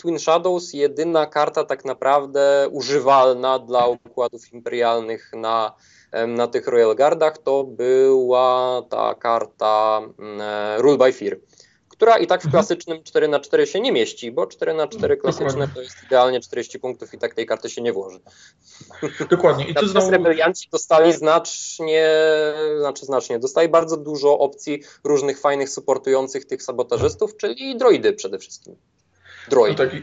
Twin Shadows jedyna karta tak naprawdę używalna dla układów imperialnych na, na tych Royal Guardach to była ta karta mm, Rule by Fear która i tak w mhm. klasycznym 4 na 4 się nie mieści, bo 4 na 4 klasyczne to jest idealnie 40 punktów i tak tej karty się nie włoży. Dokładnie. I tu znowu... rebelianci dostali znacznie, znaczy znacznie, dostali bardzo dużo opcji różnych fajnych supportujących tych sabotażystów, czyli droidy przede wszystkim. Droidy. No tak,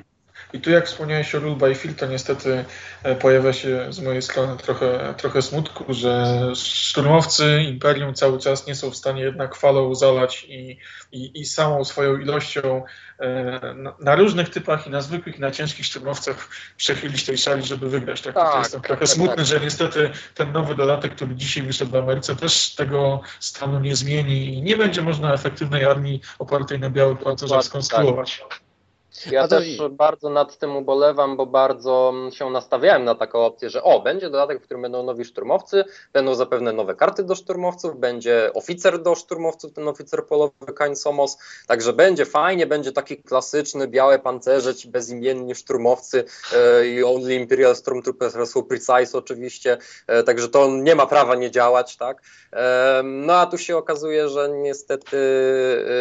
i tu jak wspomniałeś o Rule by Field, to niestety e, pojawia się z mojej strony trochę, trochę smutku, że szturmowcy Imperium cały czas nie są w stanie jednak falą zalać i, i, i samą swoją ilością e, na, na, różnych typach i na zwykłych i na ciężkich szturmowcach przechylić tej szali, żeby wygrać. Tak, tak, jestem trochę tak, smutny, tak. że niestety ten nowy dodatek, który dzisiaj wyszedł w Ameryce też tego stanu nie zmieni i nie będzie można efektywnej armii opartej na białych pancerzach skonstruować. Tak. Ja też i... bardzo nad tym ubolewam, bo bardzo się nastawiałem na taką opcję, że o, będzie dodatek, w którym będą nowi szturmowcy, będą zapewne nowe karty do szturmowców, będzie oficer do szturmowców, ten oficer polowy Kain Somos, także będzie fajnie, będzie taki klasyczny, białe pancerze, ci bezimienni szturmowcy e, i Only Imperial Stormtroopers są precise oczywiście, e, także to nie ma prawa nie działać, tak? E, no a tu się okazuje, że niestety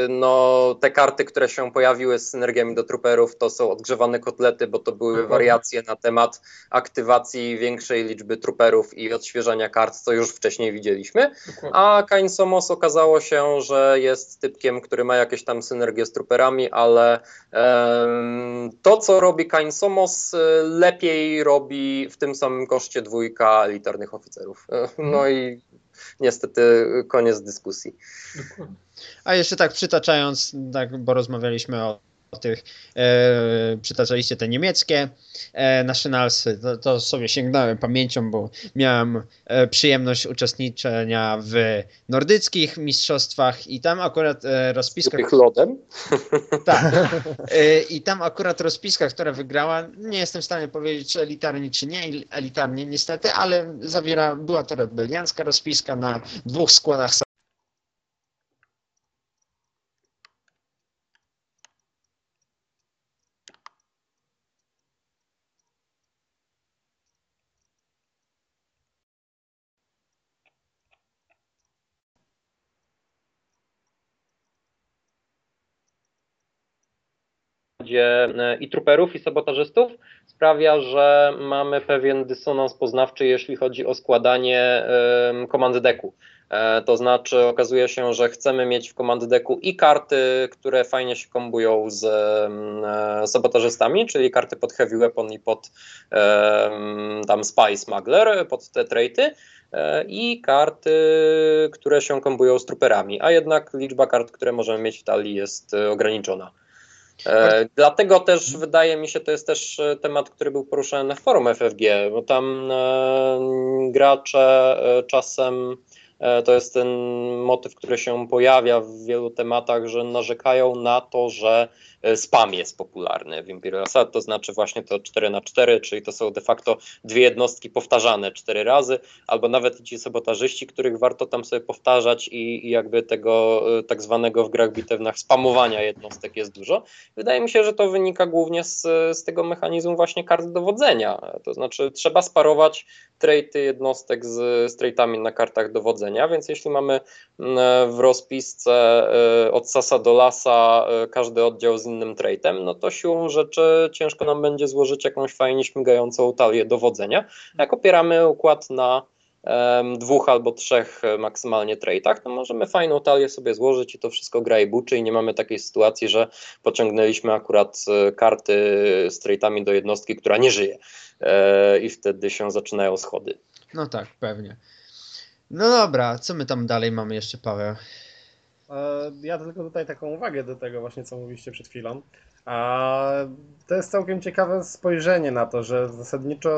e, no, te karty, które się pojawiły z synergiami do trupy to są odgrzewane kotlety, bo to były wariacje na temat aktywacji większej liczby truperów i odświeżania kart, co już wcześniej widzieliśmy. A Kain Somos okazało się, że jest typkiem, który ma jakieś tam synergie z truperami, ale um, to, co robi Kain Somos, lepiej robi w tym samym koszcie dwójka elitarnych oficerów. No i niestety koniec dyskusji. A jeszcze tak przytaczając, tak, bo rozmawialiśmy o tych, e, przytaczaliście te niemieckie e, nationalsy, to, to, sobie sięgnąłem pamięcią, bo miałem e, przyjemność uczestniczenia w nordyckich mistrzostwach i tam akurat e, rozpiska... Tych lodem? Tak. E, I tam akurat rozpiska, która wygrała, nie jestem w stanie powiedzieć, czy elitarnie, czy nie elitarnie niestety, ale zawiera, była to rebeliancka rozpiska na dwóch składach E, i truperów, i sabotażystów, sprawia, że mamy pewien dysonans poznawczy, jeśli chodzi o składanie komand deku. E, to znaczy okazuje się, że chcemy mieć w komand deku i karty, które fajnie się kombują z e, sabotażystami, czyli karty pod heavy weapon i pod tam spy smuggler, pod te traity i karty, które się kombują z truperami, a jednak liczba kart, które możemy mieć w talii jest ograniczona. E, dlatego też wydaje mi się, to jest też e, temat, który był poruszany na forum FFG, bo tam e, gracze czasem to jest ten motyw, który się pojawia w wielu tematach, że narzekają na to, że spam jest popularny w Imperial Assault, to znaczy właśnie to 4 na 4 czyli to są de facto dwie jednostki powtarzane 4 razy, albo nawet ci sabotażyści, których warto tam sobie powtarzać i, i jakby tego e, tak zwanego w grach bitewnach spamowania jednostek jest dużo. Wydaje mi się, że to wynika głównie z, z tego mechanizmu właśnie kart dowodzenia, to znaczy trzeba sparować traity jednostek z, z na kartach dowodzenia, więc jeśli mamy mm, w rozpisce e, od sasa do lasa każdy oddział z innym traitem, no to siłą rzeczy ciężko nam będzie złożyć jakąś fajnie śmigającą talię dowodzenia. Jak opieramy układ na um, dwóch albo trzech maksymalnie traitach, to możemy fajną talię sobie złożyć i to wszystko gra i buczy i nie mamy takiej sytuacji, że pociągnęliśmy akurat e, karty z traitami do jednostki, która nie żyje e, i wtedy się zaczynają schody. No tak, pewnie. No dobra, co my tam dalej mamy jeszcze, Paweł? E, ja tylko tutaj taką uwagę do tego właśnie, co mówiliście przed chwilą. To jest całkiem ciekawe spojrzenie na to, że zasadniczo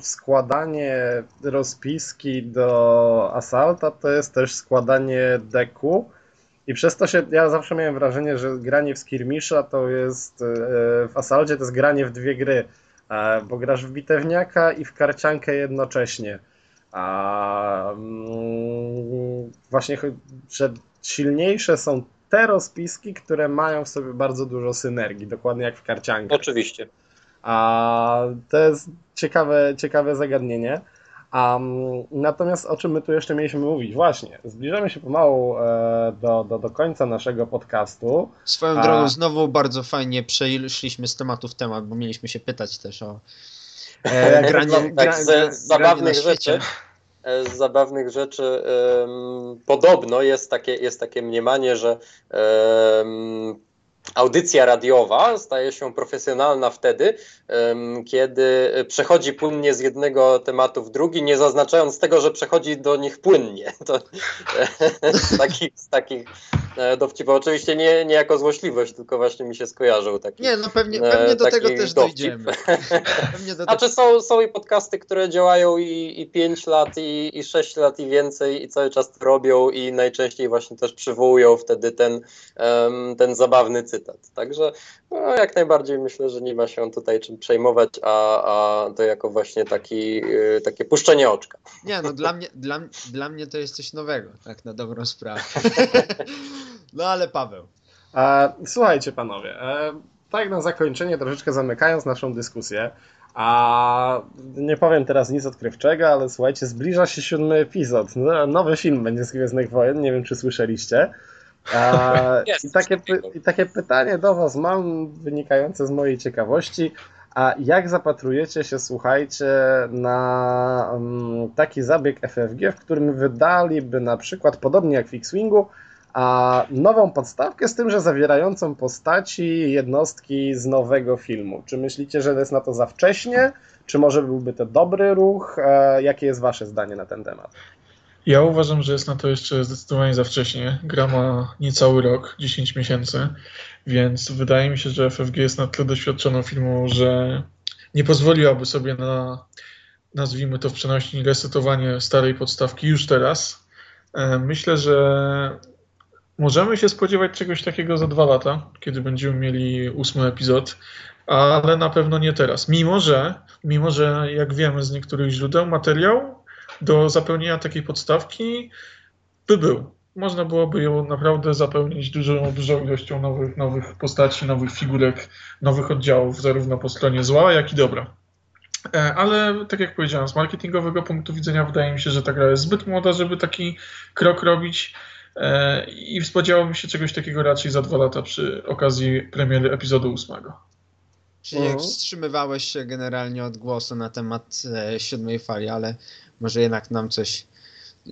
składanie rozpiski do Asalta to jest też składanie deku i przez to się, ja zawsze miałem wrażenie, że granie w Skirmisha to jest, e, w Asalcie to jest granie w dwie gry, e, bo grasz w bitewniaka i w karciankę jednocześnie. A mm, właśnie, że silniejsze są te rozpiski, które mają w sobie bardzo dużo synergii, dokładnie jak w karciankach. Oczywiście. A to jest ciekawe, ciekawe zagadnienie. Um, natomiast o czym my tu jeszcze mieliśmy mówić? Właśnie, zbliżamy się pomału e, do, do, do końca naszego podcastu. Swoją A- drogą znowu bardzo fajnie przeszliśmy z tematu w temat, bo mieliśmy się pytać też o e, granie, Tak, gra, z, z zabawnych granie na świecie. E, Z zabawnych rzeczy podobno jest takie, jest takie mniemanie, że audycja radiowa staje się profesjonalna wtedy, kiedy przechodzi płynnie z jednego tematu w drugi, nie zaznaczając tego, że przechodzi do nich płynnie. To, e, z takich, z takich e, dowcipów. Oczywiście nie, nie jako złośliwość, tylko właśnie mi się skojarzył taki. Nie, no pewnie, e, pewnie do tego też dowcip. dojdziemy. Do Znaczy są, są i podcasty, które działają i, i 5 lat, i, i 6 lat, i więcej, i cały czas robią, i najczęściej właśnie też przywołują wtedy ten, ten zabawny cytat. Także no, jak najbardziej myślę, że nie ma się tutaj czym przejmować, a, a to jako właśnie taki, y, takie puszczenie oczka. Nie, no dla mnie, dla, dla mnie to jest coś nowego, tak na dobrą sprawę. No ale Paweł, E, słuchajcie, panowie, e, tak na zakończenie, troszeczkę zamykając naszą dyskusję, a nie powiem teraz nic odkrywczego, ale słuchajcie, zbliża się siódmy epizod. No, nowy film będzie z Gwiezdnych Wojen, nie wiem czy słyszeliście. Jest i, takie, I takie pytanie do Was mam, wynikające z mojej ciekawości. A jak zapatrujecie się, słuchajcie, na mm, taki zabieg FFG, w którym wydaliby na przykład, podobnie jak w X-Wingu, a nową podstawkę z tym, że zawierającą postaci jednostki z nowego filmu. Czy myślicie, że jest na to za wcześnie? Czy może byłby to dobry ruch? E, jakie jest Wasze zdanie na ten temat? Ja uważam, że jest na to jeszcze zdecydowanie za wcześnie. Gra ma niecały rok, 10 miesięcy, więc wydaje mi się, że FFG jest na tyle doświadczoną firmą, że nie pozwoliłaby sobie na, nazwijmy to w przenośni, resetowanie starej podstawki już teraz. E, Myślę, że możemy się spodziewać czegoś takiego za dwa lata, kiedy będziemy mieli ósmy epizod, ale na pewno nie teraz. Mimo, że, mimo, że jak wiemy z niektórych źródeł, materiał do zapełnienia takiej podstawki by był. Można byłoby ją naprawdę zapełnić dużą, dużą ilością nowych, nowych postaci, nowych figurek, nowych oddziałów, zarówno po stronie zła, jak i dobra. E, Ale tak jak powiedziałem, z marketingowego punktu widzenia wydaje mi się, że ta gra jest zbyt młoda, żeby taki krok robić e, i spodziewałbym się czegoś takiego raczej za dwa lata przy okazji premiery epizodu ósmego. czyli Mhm. wstrzymywałeś się generalnie od głosu na temat e, siódmej fali, ale może jednak nam coś,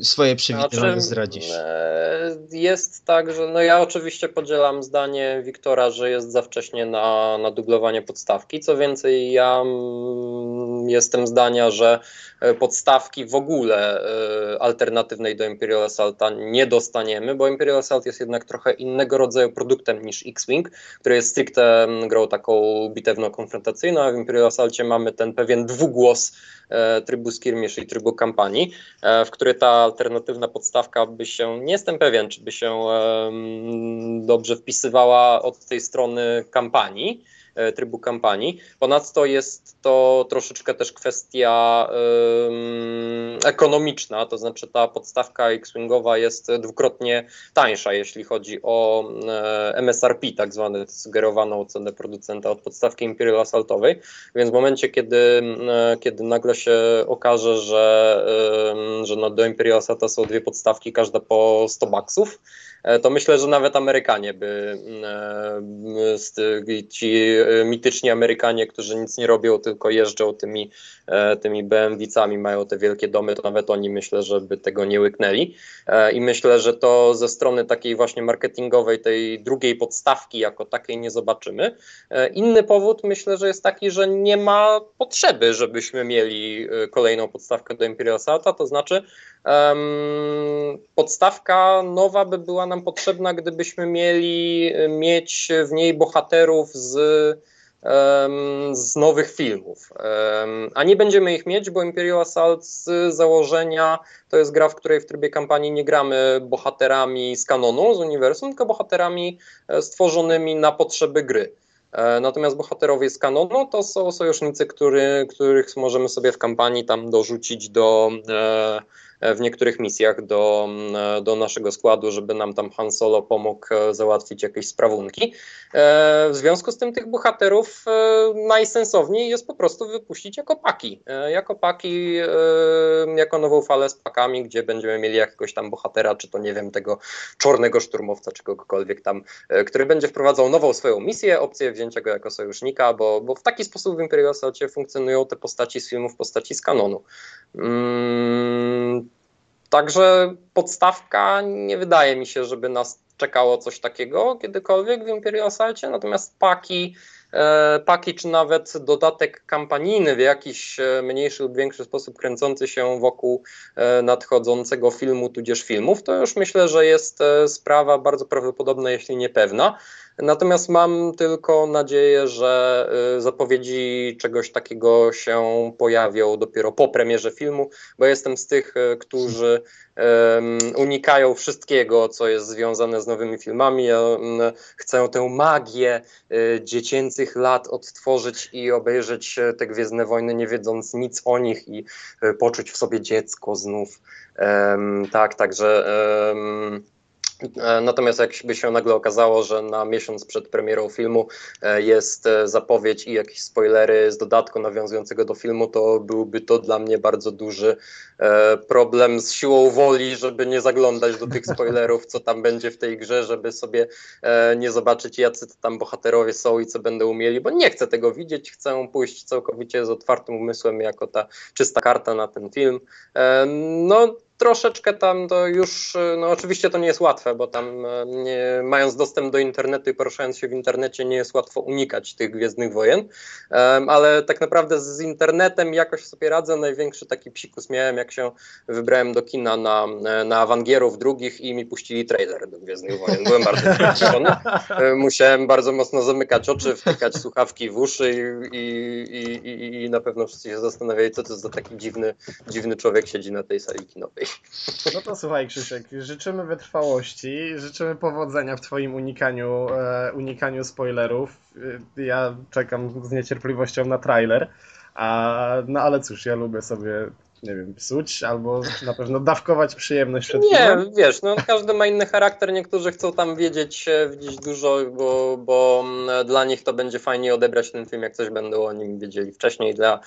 swoje przewidywania Znaczy, zdradzisz. e, Jest tak, że no ja oczywiście podzielam zdanie Wiktora, że jest za wcześnie na, na dublowanie podstawki. Co więcej, ja mm, jestem zdania, że e, podstawki w ogóle e, alternatywnej do Imperial Assaulta nie dostaniemy, bo Imperial Assault jest jednak trochę innego rodzaju produktem niż X-Wing, który jest stricte grą taką bitewno-konfrontacyjną, a w Imperial Assaulcie mamy ten pewien dwugłos e, trybu skirmish i trybu kampanii, w który ta alternatywna podstawka by się, nie jestem pewien, czy by się dobrze wpisywała od tej strony kampanii, trybu kampanii. Ponadto jest to troszeczkę też kwestia ekonomiczna, to znaczy ta podstawka X-Wingowa jest dwukrotnie tańsza, jeśli chodzi o e, MSRP, tak zwane sugerowaną cenę producenta od podstawki Imperial Assaultowej, więc w momencie, kiedy, e, kiedy nagle się okaże, że, że no do Imperial Assaulta są dwie podstawki, każda po 100 baksów, e, to myślę, że nawet Amerykanie by, e, z ty- ci e, mityczni Amerykanie, którzy nic nie robią, tylko jeżdżą tymi, e, tymi BMW-cami, mają te wielkie domy, to nawet oni myślę, że by tego nie łyknęli. E, I myślę, że to ze strony takiej właśnie marketingowej, tej drugiej podstawki jako takiej nie zobaczymy. E, Inny powód myślę, że jest taki, że nie ma potrzeby, żebyśmy mieli e, kolejną podstawkę do Imperial Assaulta, to znaczy em, podstawka nowa by była nam potrzebna, gdybyśmy mieli e, mieć w niej bohaterów z z nowych filmów. A nie będziemy ich mieć, bo Imperial Assault z założenia to jest gra, w której w trybie kampanii nie gramy bohaterami z kanonu, z uniwersum, tylko bohaterami e, stworzonymi na potrzeby gry. E, Natomiast bohaterowie z kanonu to są sojusznicy, który, których możemy sobie w kampanii tam dorzucić do, e, w niektórych misjach do, do naszego składu, żeby nam tam Han Solo pomógł załatwić jakieś sprawunki. W związku z tym tych bohaterów najsensowniej jest po prostu wypuścić jako paki. Jako paki, jako nową falę z pakami, gdzie będziemy mieli jakiegoś tam bohatera, czy to nie wiem, tego czarnego szturmowca, czy kogokolwiek tam, który będzie wprowadzał nową swoją misję, opcję wzięcia go jako sojusznika, bo, bo w taki sposób w Imperial Assaultie funkcjonują te postaci z filmów, postaci z kanonu. Mm, także podstawka nie wydaje mi się, żeby nas czekało coś takiego kiedykolwiek w Imperial Assaultie, natomiast paki E, paki, czy nawet dodatek kampanijny w jakiś e, mniejszy lub większy sposób kręcący się wokół e, nadchodzącego filmu, tudzież filmów, to już myślę, że jest sprawa bardzo prawdopodobna, jeśli nie pewna. Natomiast mam tylko nadzieję, że y, zapowiedzi czegoś takiego się pojawią dopiero po premierze filmu, bo jestem z tych, y, którzy unikają wszystkiego, co jest związane z nowymi filmami. Ja mm, chcę tę magię y, dziecięcych lat odtworzyć i obejrzeć te Gwiezdne Wojny, nie wiedząc nic o nich i poczuć w sobie dziecko znów. Tak, także natomiast jakby się nagle okazało, że na miesiąc przed premierą filmu e, jest e, zapowiedź i jakieś spoilery z dodatku nawiązującego do filmu, to byłby to dla mnie bardzo duży problem z siłą woli, żeby nie zaglądać do tych spoilerów, co tam będzie w tej grze, żeby sobie nie zobaczyć, jacy tam bohaterowie są i co będą umieli, bo nie chcę tego widzieć, chcę pójść całkowicie z otwartym umysłem jako ta czysta karta na ten film. No, troszeczkę tam to już, no oczywiście to nie jest łatwe, bo tam e, nie, mając dostęp do internetu i poruszając się w internecie nie jest łatwo unikać tych Gwiezdnych Wojen, um, ale tak naprawdę z internetem jakoś sobie radzę. Największy taki psikus miałem, jak się wybrałem do kina na, na Awangierów drugich i mi puścili trailer do Gwiezdnych Wojen. Byłem bardzo zmęczony. E, musiałem bardzo mocno zamykać oczy, wtykać słuchawki w uszy i, i, i, i na pewno wszyscy się zastanawiali, co to za taki dziwny, dziwny człowiek siedzi na tej sali kinowej. No to słuchaj Krzysiek, życzymy wytrwałości, życzymy powodzenia w twoim unikaniu, e, unikaniu spoilerów. E, ja czekam z niecierpliwością na trailer, a, no ale cóż, ja lubię sobie nie wiem, psuć albo na pewno dawkować przyjemność przed Nie, filmem. wiesz, no każdy ma inny charakter, niektórzy chcą tam wiedzieć, e, widzieć dużo, bo, bo mm, dla nich to będzie fajnie odebrać ten film, jak coś będą o nim wiedzieli wcześniej. Dla,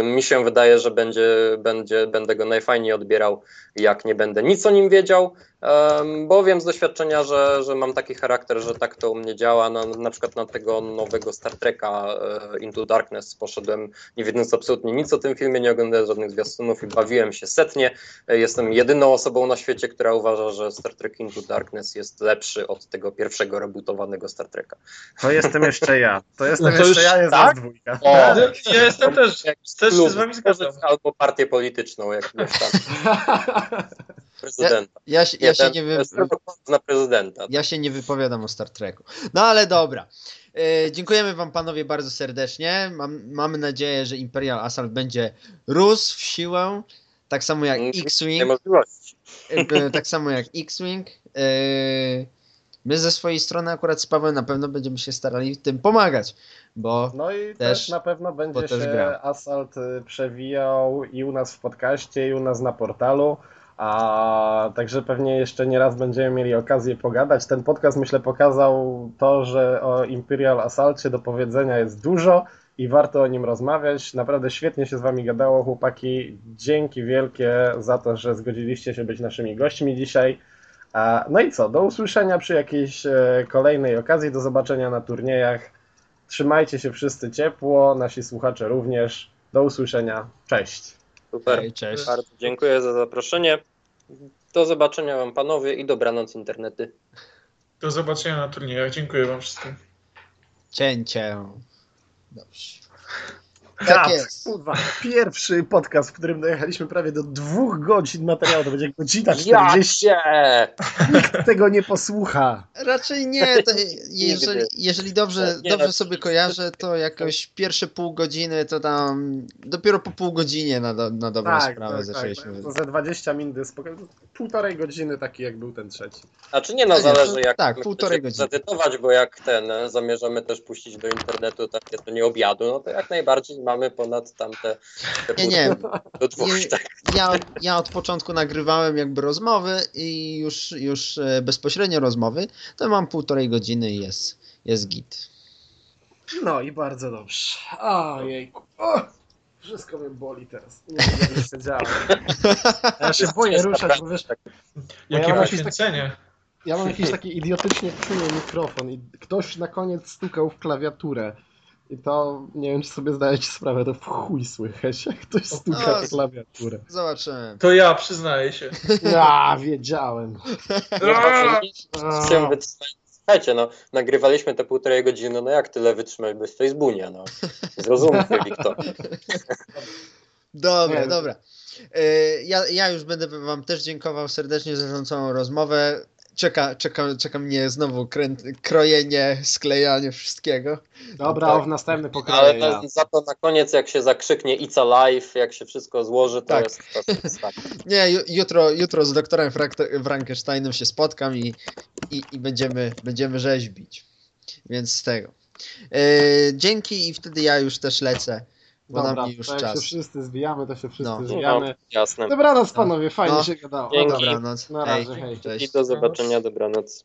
y, mi się wydaje, że będzie, będzie, będę go najfajniej odbierał, jak nie będę nic o nim wiedział, bo wiem z doświadczenia, że, że mam taki charakter, że tak to u mnie działa. Na, na przykład na tego nowego Star Treka e, Into Darkness poszedłem nie wiedząc absolutnie nic o tym filmie, nie oglądałem żadnych zwiastunów i bawiłem się setnie. E, jestem jedyną osobą na świecie, która uważa, że Star Trek Into Darkness jest lepszy od tego pierwszego rebootowanego Star Treka. To jestem jeszcze ja. To jestem no to jeszcze ja, jest tak? dwójka. O, ja jestem też, też się z wami zgadzam. Albo partię polityczną, jak wiesz tam. prezydenta. Ja, ja, ja się nie wy... na prezydenta. Ja się nie wypowiadam o Star Treku. No ale dobra. E, dziękujemy Wam panowie bardzo serdecznie. Mam, mamy nadzieję, że Imperial Assault będzie rósł w siłę, tak samo jak mm, X-Wing. E, tak samo jak X-Wing. E, my ze swojej strony akurat z Pawłem na pewno będziemy się starali w tym pomagać, bo No i też, też na pewno będzie się gra. Assault y, przewijał i u nas w podcaście, i u nas na portalu. A także pewnie jeszcze nie raz będziemy mieli okazję pogadać. Ten podcast myślę pokazał to, że o Imperial Assaulcie do powiedzenia jest dużo i warto o nim rozmawiać. Naprawdę świetnie się z wami gadało, chłopaki. Dzięki wielkie za to, że zgodziliście się być naszymi gośćmi dzisiaj. No i co, do usłyszenia przy jakiejś e, kolejnej okazji, do zobaczenia na turniejach. Trzymajcie się wszyscy ciepło, nasi słuchacze również. Do usłyszenia. Cześć. Super. Hej, cześć. Bardzo dziękuję za zaproszenie. Do zobaczenia Wam panowie i dobranoc internety. Do zobaczenia na turniejach. Dziękuję Wam wszystkim. Cięcie. Dobrze. Tak jest. Kurwa, pierwszy podcast, w którym dojechaliśmy prawie do dwóch godzin materiału, to będzie godzina 40. Nikt tego nie posłucha. Raczej nie. jeżeli, jeżeli dobrze, dobrze sobie kojarzę, to jakoś pierwsze pół godziny to tam dopiero po pół godzinie na, do, na dobrą tak, sprawę tak, zaczęliśmy. Tak, to ze 20 minut, półtorej godziny taki jak był ten trzeci. A czy nie, no zależy jak tak, półtorej godziny. zedytować, bo jak ten zamierzamy też puścić do internetu takie to nie obiadu, no to jak najbardziej ma mamy ponad tamte te Nie, nie. do dwóch, Nie, tak. Ja, ja od początku nagrywałem jakby rozmowy i już, już e, bezpośrednio rozmowy, to mam półtorej godziny i jest, jest git. No i bardzo dobrze. Ojejku. O! Wszystko mnie boli teraz. Nie wiem, jak siedziałem. Ja się boję ruszać, bo wiesz, Jakie ja poświęcenie. ja mam jakiś taki idiotycznie czuły mikrofon i ktoś na koniec stukał w klawiaturę. I to, nie wiem, czy sobie zdajecie sprawę, to w chuj słychać, jak ktoś stuka w klawiaturę. Zobaczymy. To ja, przyznaję się. Ja, wiedziałem. Wytrzymać. Słuchajcie, no, nagrywaliśmy te półtorej godziny, no jak tyle wytrzymać bez Facebooka, no. Zrozumcie, Wiktor. Dobra, Nie. dobra. E, Ja, ja już będę wam też dziękował serdecznie za tą całą rozmowę. Czeka, czeka, czeka mnie znowu kręt, krojenie, sklejanie wszystkiego. Dobra, Tak. o, w następny Ale pokroję na, ja. za to na koniec, jak się zakrzyknie It's Alive, jak się wszystko złoży, to Tak. jest to jest tak. Nie, ju- jutro, jutro z doktorem Frank- Frankensteinem się spotkam i, i, i będziemy, będziemy rzeźbić. Więc z tego. E, dzięki i wtedy ja już też lecę, bo Dobra, już to jak czas. się wszyscy zwijamy, to się wszyscy No. No, zwijamy. jasne. Dobranoc panowie, fajnie No. się gadało. Dzięki. Dobra. Dobranoc. Na Hej, razie, hej. Cześć. I do zobaczenia, dobranoc.